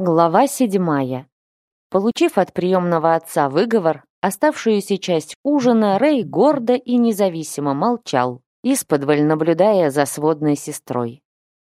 Глава седьмая. Получив от приемного отца выговор, оставшуюся часть ужина Рэй гордо и независимо молчал, исподволь наблюдая за сводной сестрой.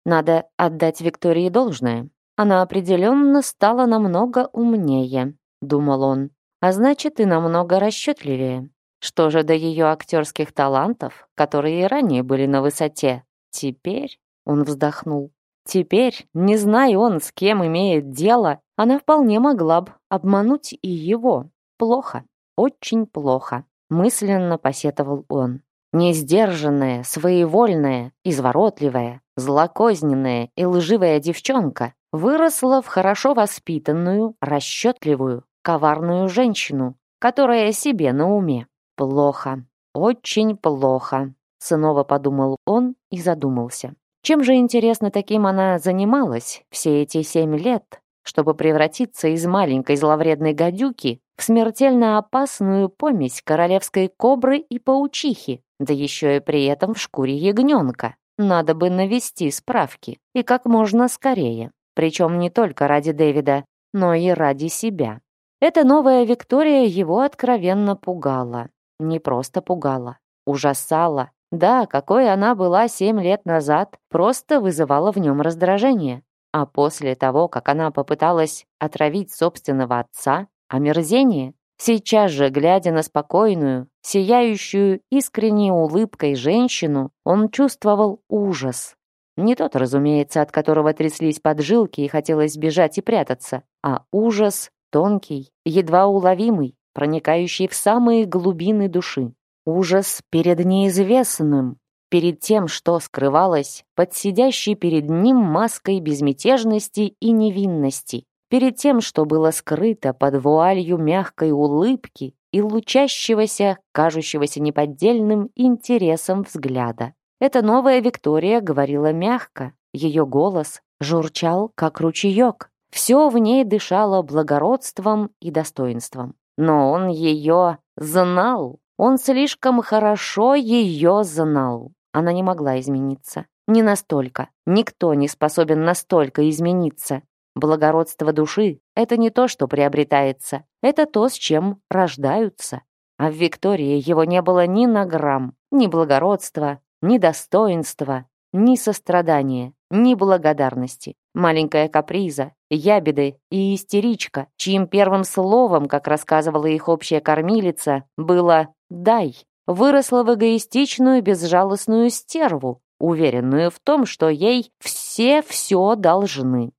Надо отдать Виктории должное. Она определенно стала намного умнее, думал он, а значит и намного расчетливее. Что же до ее актерских талантов, которые и ранее были на высоте, теперь он вздохнул. Теперь, не зная он, с кем имеет дело, она вполне могла бы обмануть и его. Плохо, очень плохо, мысленно посетовал он. Нездержанная, своевольная, изворотливая, злокозненная и лживая девчонка выросла в хорошо воспитанную, расчетливую, коварную женщину, которая себе на уме. Плохо, очень плохо, снова подумал он и задумался. Чем же, интересно, таким она занималась все эти семь лет, чтобы превратиться из маленькой зловредной гадюки в смертельно опасную помесь королевской кобры и паучихи, да еще и при этом в шкуре ягненка? Надо бы навести справки, и как можно скорее. Причем не только ради Дэвида, но и ради себя. Эта новая Виктория его откровенно пугала. Не просто пугала, ужасала, да, какой она была семь лет назад, просто вызывала в нем раздражение. А после того, как она попыталась отравить собственного отца, омерзение. Сейчас же, глядя на спокойную, сияющую искренней улыбкой женщину, он чувствовал ужас. Не тот, разумеется, от которого тряслись поджилки и хотелось бежать и прятаться, а ужас тонкий, едва уловимый, проникающий в самые глубины души ужас перед неизвестным, перед тем, что скрывалось под сидящей перед ним маской безмятежности и невинности, перед тем, что было скрыто под вуалью мягкой улыбки и лучащегося, кажущегося неподдельным интересом взгляда. Эта новая Виктория говорила мягко, ее голос журчал, как ручеек. Все в ней дышало благородством и достоинством. Но он ее знал. Он слишком хорошо ее знал. Она не могла измениться. Не настолько. Никто не способен настолько измениться. Благородство души — это не то, что приобретается. Это то, с чем рождаются. А в Виктории его не было ни на грамм. Ни благородства, ни достоинства, ни сострадания, ни благодарности. Маленькая каприза, ябеды и истеричка, чьим первым словом, как рассказывала их общая кормилица, было «дай», выросла в эгоистичную безжалостную стерву, уверенную в том, что ей все все должны.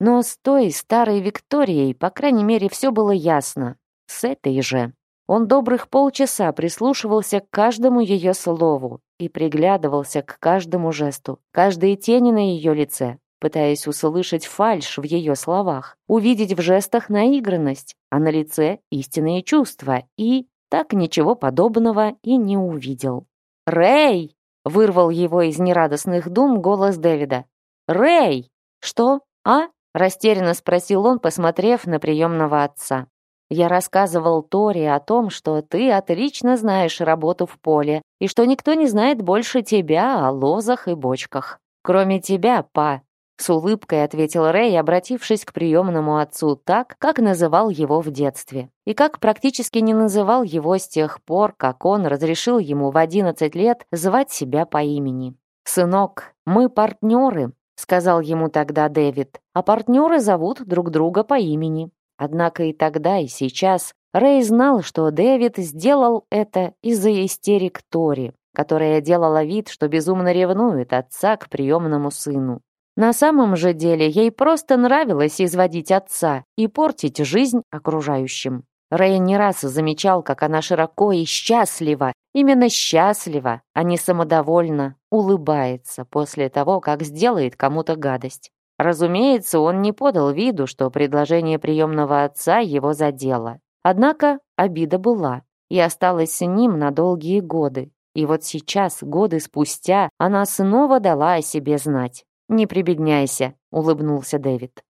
Но с той старой Викторией, по крайней мере, все было ясно. С этой же. Он добрых полчаса прислушивался к каждому ее слову и приглядывался к каждому жесту, каждой тени на ее лице, пытаясь услышать фальшь в ее словах, увидеть в жестах наигранность, а на лице истинные чувства, и так ничего подобного и не увидел. «Рэй!» — вырвал его из нерадостных дум голос Дэвида. «Рэй!» «Что? А?» — растерянно спросил он, посмотрев на приемного отца. «Я рассказывал Тори о том, что ты отлично знаешь работу в поле и что никто не знает больше тебя о лозах и бочках. Кроме тебя, па, с улыбкой ответил Рэй, обратившись к приемному отцу так, как называл его в детстве. И как практически не называл его с тех пор, как он разрешил ему в 11 лет звать себя по имени. «Сынок, мы партнеры», — сказал ему тогда Дэвид, «а партнеры зовут друг друга по имени». Однако и тогда, и сейчас Рэй знал, что Дэвид сделал это из-за истерик Тори, которая делала вид, что безумно ревнует отца к приемному сыну. На самом же деле ей просто нравилось изводить отца и портить жизнь окружающим. Рэй не раз замечал, как она широко и счастлива, именно счастлива, а не самодовольно, улыбается после того, как сделает кому-то гадость. Разумеется, он не подал виду, что предложение приемного отца его задело. Однако обида была и осталась с ним на долгие годы. И вот сейчас, годы спустя, она снова дала о себе знать. «Не прибедняйся», — улыбнулся Дэвид.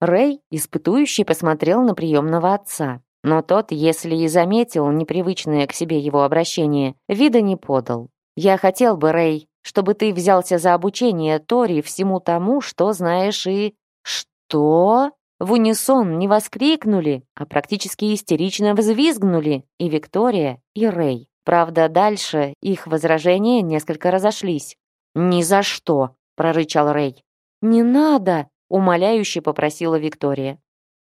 Рэй, испытующий, посмотрел на приемного отца. Но тот, если и заметил непривычное к себе его обращение, вида не подал. «Я хотел бы, Рэй, чтобы ты взялся за обучение Тори всему тому, что знаешь и...» «Что?» В унисон не воскликнули, а практически истерично взвизгнули и Виктория, и Рэй. Правда, дальше их возражения несколько разошлись. «Ни за что!» — прорычал Рэй. «Не надо!» — умоляюще попросила Виктория.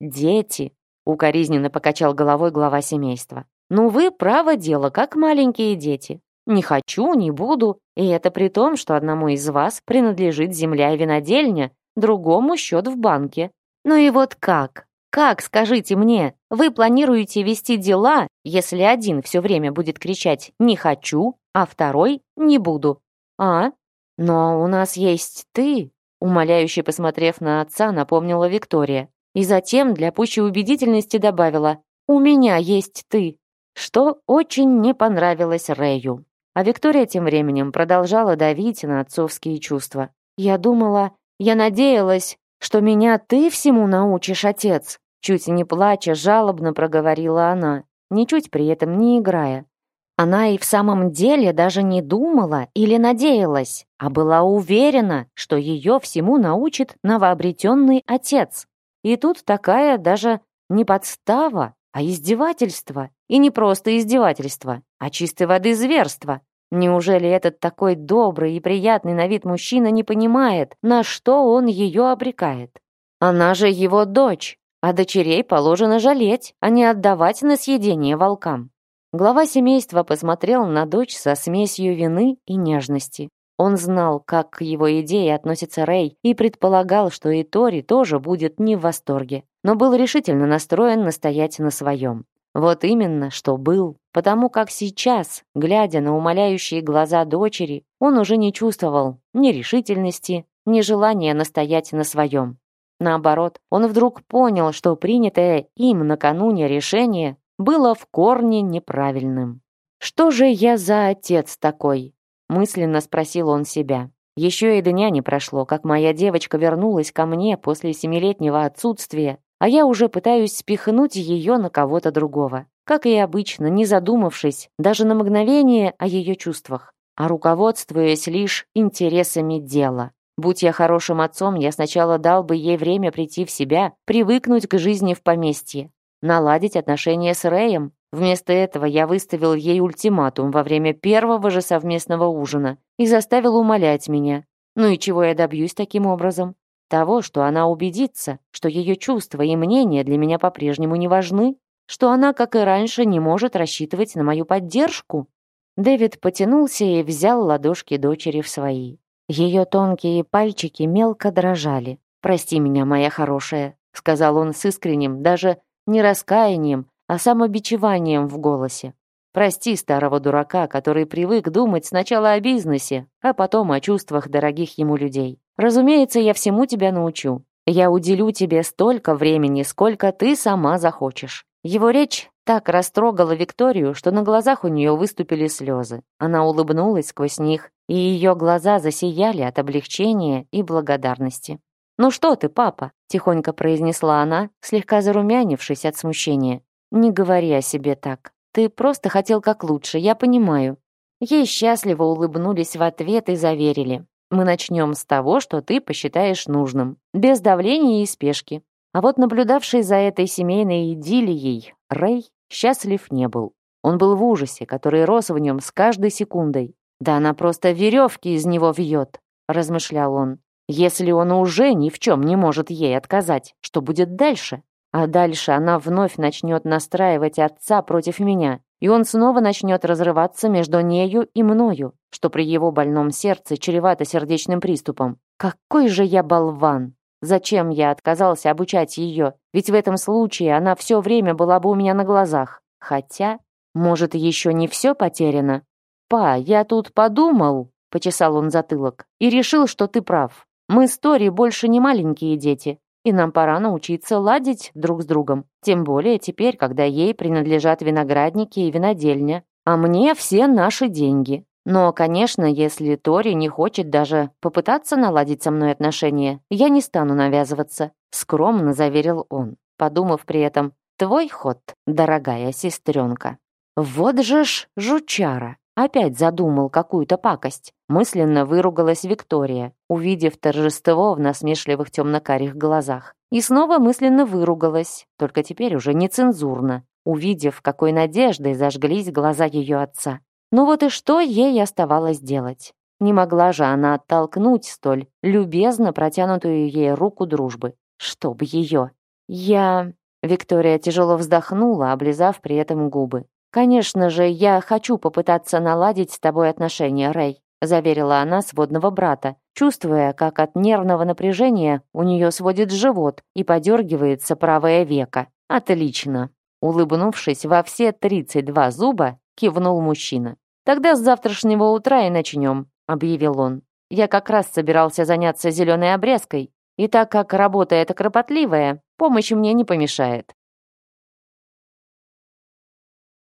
«Дети!» — укоризненно покачал головой глава семейства. «Ну вы, право дело, как маленькие дети. Не хочу, не буду. И это при том, что одному из вас принадлежит земля и винодельня, другому счет в банке. Ну и вот как? Как, скажите мне, вы планируете вести дела, если один все время будет кричать «не хочу», а второй «не буду»? А? «Но у нас есть ты», — умоляюще посмотрев на отца, напомнила Виктория. И затем для пущей убедительности добавила «У меня есть ты», что очень не понравилось Рэю. А Виктория тем временем продолжала давить на отцовские чувства. «Я думала, я надеялась, что меня ты всему научишь, отец», чуть не плача, жалобно проговорила она, ничуть при этом не играя. Она и в самом деле даже не думала или надеялась, а была уверена, что ее всему научит новообретенный отец. И тут такая даже не подстава, а издевательство. И не просто издевательство, а чистой воды зверство. Неужели этот такой добрый и приятный на вид мужчина не понимает, на что он ее обрекает? Она же его дочь, а дочерей положено жалеть, а не отдавать на съедение волкам. Глава семейства посмотрел на дочь со смесью вины и нежности. Он знал, как к его идее относится Рэй, и предполагал, что и Тори тоже будет не в восторге, но был решительно настроен настоять на своем. Вот именно, что был, потому как сейчас, глядя на умоляющие глаза дочери, он уже не чувствовал ни решительности, ни желания настоять на своем. Наоборот, он вдруг понял, что принятое им накануне решение было в корне неправильным. «Что же я за отец такой?» — мысленно спросил он себя. Еще и дня не прошло, как моя девочка вернулась ко мне после семилетнего отсутствия, а я уже пытаюсь спихнуть ее на кого-то другого. Как и обычно, не задумавшись даже на мгновение о ее чувствах, а руководствуясь лишь интересами дела. Будь я хорошим отцом, я сначала дал бы ей время прийти в себя, привыкнуть к жизни в поместье, наладить отношения с Рэем. Вместо этого я выставил ей ультиматум во время первого же совместного ужина и заставил умолять меня. Ну и чего я добьюсь таким образом? Того, что она убедится, что ее чувства и мнения для меня по-прежнему не важны, что она, как и раньше, не может рассчитывать на мою поддержку. Дэвид потянулся и взял ладошки дочери в свои. Ее тонкие пальчики мелко дрожали. «Прости меня, моя хорошая», — сказал он с искренним, даже не раскаянием, а самобичеванием в голосе. Прости старого дурака, который привык думать сначала о бизнесе, а потом о чувствах дорогих ему людей. Разумеется, я всему тебя научу. Я уделю тебе столько времени, сколько ты сама захочешь». Его речь так растрогала Викторию, что на глазах у нее выступили слезы. Она улыбнулась сквозь них, и ее глаза засияли от облегчения и благодарности. «Ну что ты, папа?» — тихонько произнесла она, слегка зарумянившись от смущения. «Не говори о себе так. Ты просто хотел как лучше, я понимаю». Ей счастливо улыбнулись в ответ и заверили. «Мы начнем с того, что ты посчитаешь нужным, без давления и спешки». А вот наблюдавший за этой семейной идиллией Рэй счастлив не был. Он был в ужасе, который рос в нем с каждой секундой. «Да она просто веревки из него вьет», — размышлял он. Если он уже ни в чем не может ей отказать, что будет дальше? А дальше она вновь начнет настраивать отца против меня, и он снова начнет разрываться между нею и мною, что при его больном сердце чревато сердечным приступом. Какой же я болван! Зачем я отказался обучать ее? Ведь в этом случае она все время была бы у меня на глазах. Хотя, может, еще не все потеряно? «Па, я тут подумал», — почесал он затылок, «и решил, что ты прав. Мы с Тори больше не маленькие дети, и нам пора научиться ладить друг с другом. Тем более теперь, когда ей принадлежат виноградники и винодельня, а мне все наши деньги. Но, конечно, если Тори не хочет даже попытаться наладить со мной отношения, я не стану навязываться», — скромно заверил он, подумав при этом «Твой ход, дорогая сестренка». «Вот же ж жучара!» Опять задумал какую-то пакость. Мысленно выругалась Виктория, увидев торжество в насмешливых темно-карих глазах. И снова мысленно выругалась, только теперь уже нецензурно, увидев, какой надеждой зажглись глаза ее отца. Ну вот и что ей оставалось делать? Не могла же она оттолкнуть столь любезно протянутую ей руку дружбы. Чтоб ее. Я... Виктория тяжело вздохнула, облизав при этом губы. «Конечно же, я хочу попытаться наладить с тобой отношения, Рэй», заверила она сводного брата, чувствуя, как от нервного напряжения у нее сводит живот и подергивается правое веко. «Отлично!» Улыбнувшись во все 32 зуба, кивнул мужчина. «Тогда с завтрашнего утра и начнем», — объявил он. «Я как раз собирался заняться зеленой обрезкой, и так как работа эта кропотливая, помощь мне не помешает».